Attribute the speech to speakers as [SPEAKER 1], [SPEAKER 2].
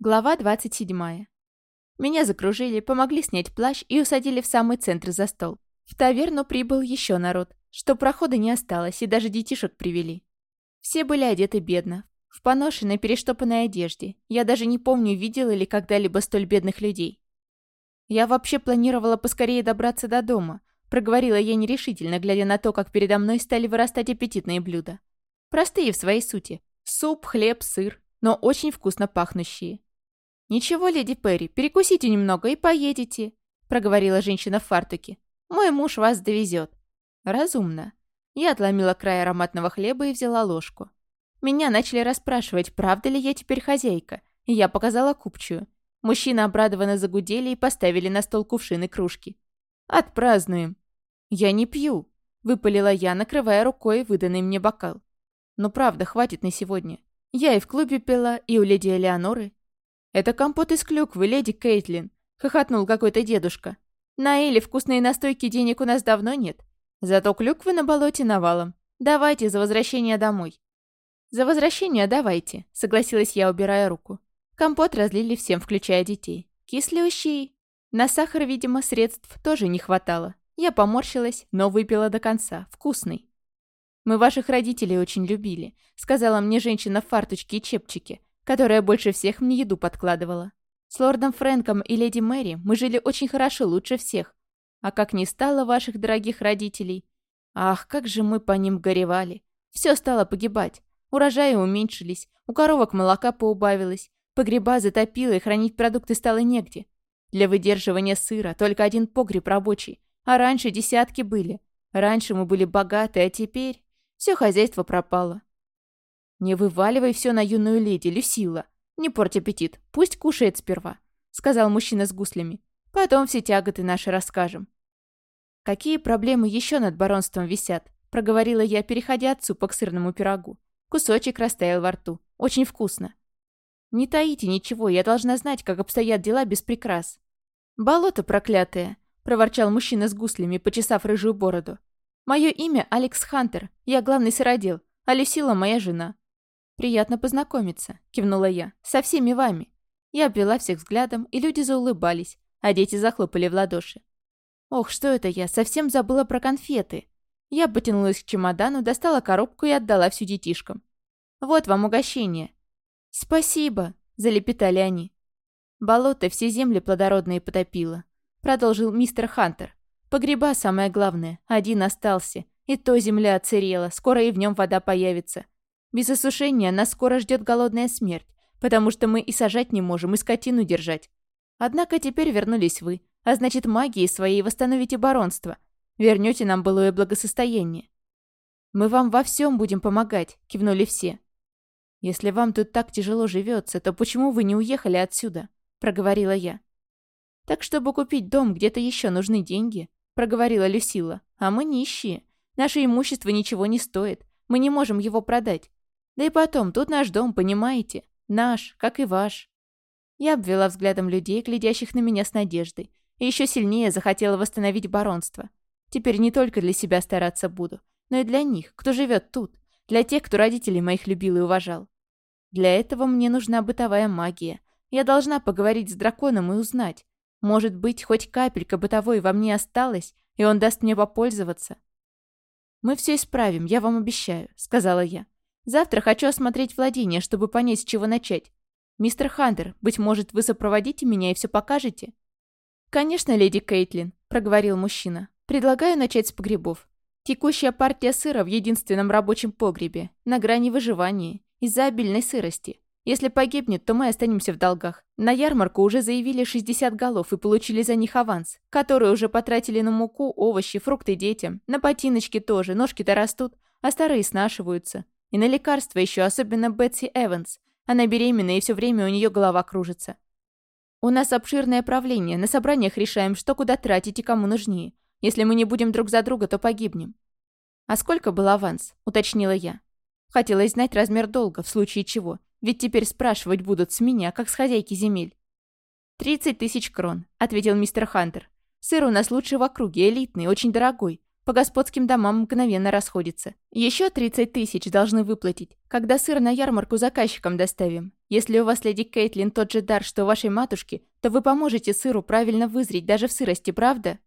[SPEAKER 1] Глава 27. Меня закружили, помогли снять плащ и усадили в самый центр за стол. В таверну прибыл еще народ, что прохода не осталось, и даже детишек привели. Все были одеты бедно, в поношенной перештопанной одежде. Я даже не помню, видела ли когда-либо столь бедных людей. Я вообще планировала поскорее добраться до дома, проговорила я нерешительно, глядя на то, как передо мной стали вырастать аппетитные блюда. Простые в своей сути. Суп, хлеб, сыр, но очень вкусно пахнущие. «Ничего, леди Перри, перекусите немного и поедете», — проговорила женщина в фартуке. «Мой муж вас довезет». «Разумно». Я отломила край ароматного хлеба и взяла ложку. Меня начали расспрашивать, правда ли я теперь хозяйка, и я показала купчую. Мужчины обрадованно загудели и поставили на стол кувшины кружки. «Отпразднуем». «Я не пью», — выпалила я, накрывая рукой выданный мне бокал. «Ну правда, хватит на сегодня. Я и в клубе пила, и у леди Элеоноры, «Это компот из клюквы, леди Кейтлин», — хохотнул какой-то дедушка. «На Эле вкусные настойки денег у нас давно нет. Зато клюквы на болоте навалом. Давайте за возвращение домой». «За возвращение давайте», — согласилась я, убирая руку. Компот разлили всем, включая детей. Кислющий. На сахар, видимо, средств тоже не хватало. Я поморщилась, но выпила до конца. Вкусный. «Мы ваших родителей очень любили», — сказала мне женщина в фарточке и чепчике, которая больше всех мне еду подкладывала. С лордом Фрэнком и леди Мэри мы жили очень хорошо, лучше всех. А как не стало ваших дорогих родителей... Ах, как же мы по ним горевали. Все стало погибать. Урожаи уменьшились, у коровок молока поубавилось, погреба затопило и хранить продукты стало негде. Для выдерживания сыра только один погреб рабочий, а раньше десятки были. Раньше мы были богаты, а теперь все хозяйство пропало. «Не вываливай все на юную леди, Люсила. Не порть аппетит, пусть кушает сперва», — сказал мужчина с гуслями. «Потом все тяготы наши расскажем». «Какие проблемы еще над баронством висят?» — проговорила я, переходя от супа к сырному пирогу. Кусочек растаял во рту. Очень вкусно. «Не таите ничего, я должна знать, как обстоят дела без прикрас». «Болото проклятое!» — проворчал мужчина с гуслями, почесав рыжую бороду. «Мое имя Алекс Хантер, я главный сыродел, а Люсила моя жена. «Приятно познакомиться», — кивнула я. «Со всеми вами». Я обвела всех взглядом, и люди заулыбались, а дети захлопали в ладоши. «Ох, что это я? Совсем забыла про конфеты». Я потянулась к чемодану, достала коробку и отдала всю детишкам. «Вот вам угощение». «Спасибо», — залепетали они. «Болото все земли плодородные потопило», — продолжил мистер Хантер. «Погреба самое главное. Один остался. И то земля оцерела. Скоро и в нем вода появится. Без осушения нас скоро ждет голодная смерть, потому что мы и сажать не можем, и скотину держать. Однако теперь вернулись вы, а значит магией своей восстановите баронство. Вернете нам былое благосостояние. Мы вам во всем будем помогать, кивнули все. Если вам тут так тяжело живется, то почему вы не уехали отсюда? проговорила я. Так чтобы купить дом, где-то еще нужны деньги, проговорила Люсила. А мы нищие. Наше имущество ничего не стоит. Мы не можем его продать. Да и потом, тут наш дом, понимаете? Наш, как и ваш. Я обвела взглядом людей, глядящих на меня с надеждой, и еще сильнее захотела восстановить баронство. Теперь не только для себя стараться буду, но и для них, кто живет тут, для тех, кто родителей моих любил и уважал. Для этого мне нужна бытовая магия. Я должна поговорить с драконом и узнать. Может быть, хоть капелька бытовой во мне осталась, и он даст мне попользоваться. «Мы все исправим, я вам обещаю», — сказала я. Завтра хочу осмотреть владение, чтобы понять, с чего начать. Мистер Хантер, быть может, вы сопроводите меня и все покажете?» «Конечно, леди Кейтлин», — проговорил мужчина. «Предлагаю начать с погребов. Текущая партия сыра в единственном рабочем погребе, на грани выживания, из-за обильной сырости. Если погибнет, то мы останемся в долгах. На ярмарку уже заявили 60 голов и получили за них аванс, которые уже потратили на муку, овощи, фрукты детям. На ботиночки тоже, ножки-то растут, а старые снашиваются. И на лекарства еще, особенно Бетси Эванс. Она беременна, и все время у нее голова кружится. У нас обширное правление, на собраниях решаем, что куда тратить и кому нужнее. Если мы не будем друг за друга, то погибнем. «А сколько был аванс?» – уточнила я. Хотелось знать размер долга, в случае чего. Ведь теперь спрашивать будут с меня, как с хозяйки земель. «Тридцать тысяч крон», – ответил мистер Хантер. «Сыр у нас лучший в округе, элитный, очень дорогой. По господским домам мгновенно расходится. Еще 30 тысяч должны выплатить, когда сыр на ярмарку заказчикам доставим. Если у вас, леди Кейтлин, тот же дар, что у вашей матушки, то вы поможете сыру правильно вызреть даже в сырости, правда?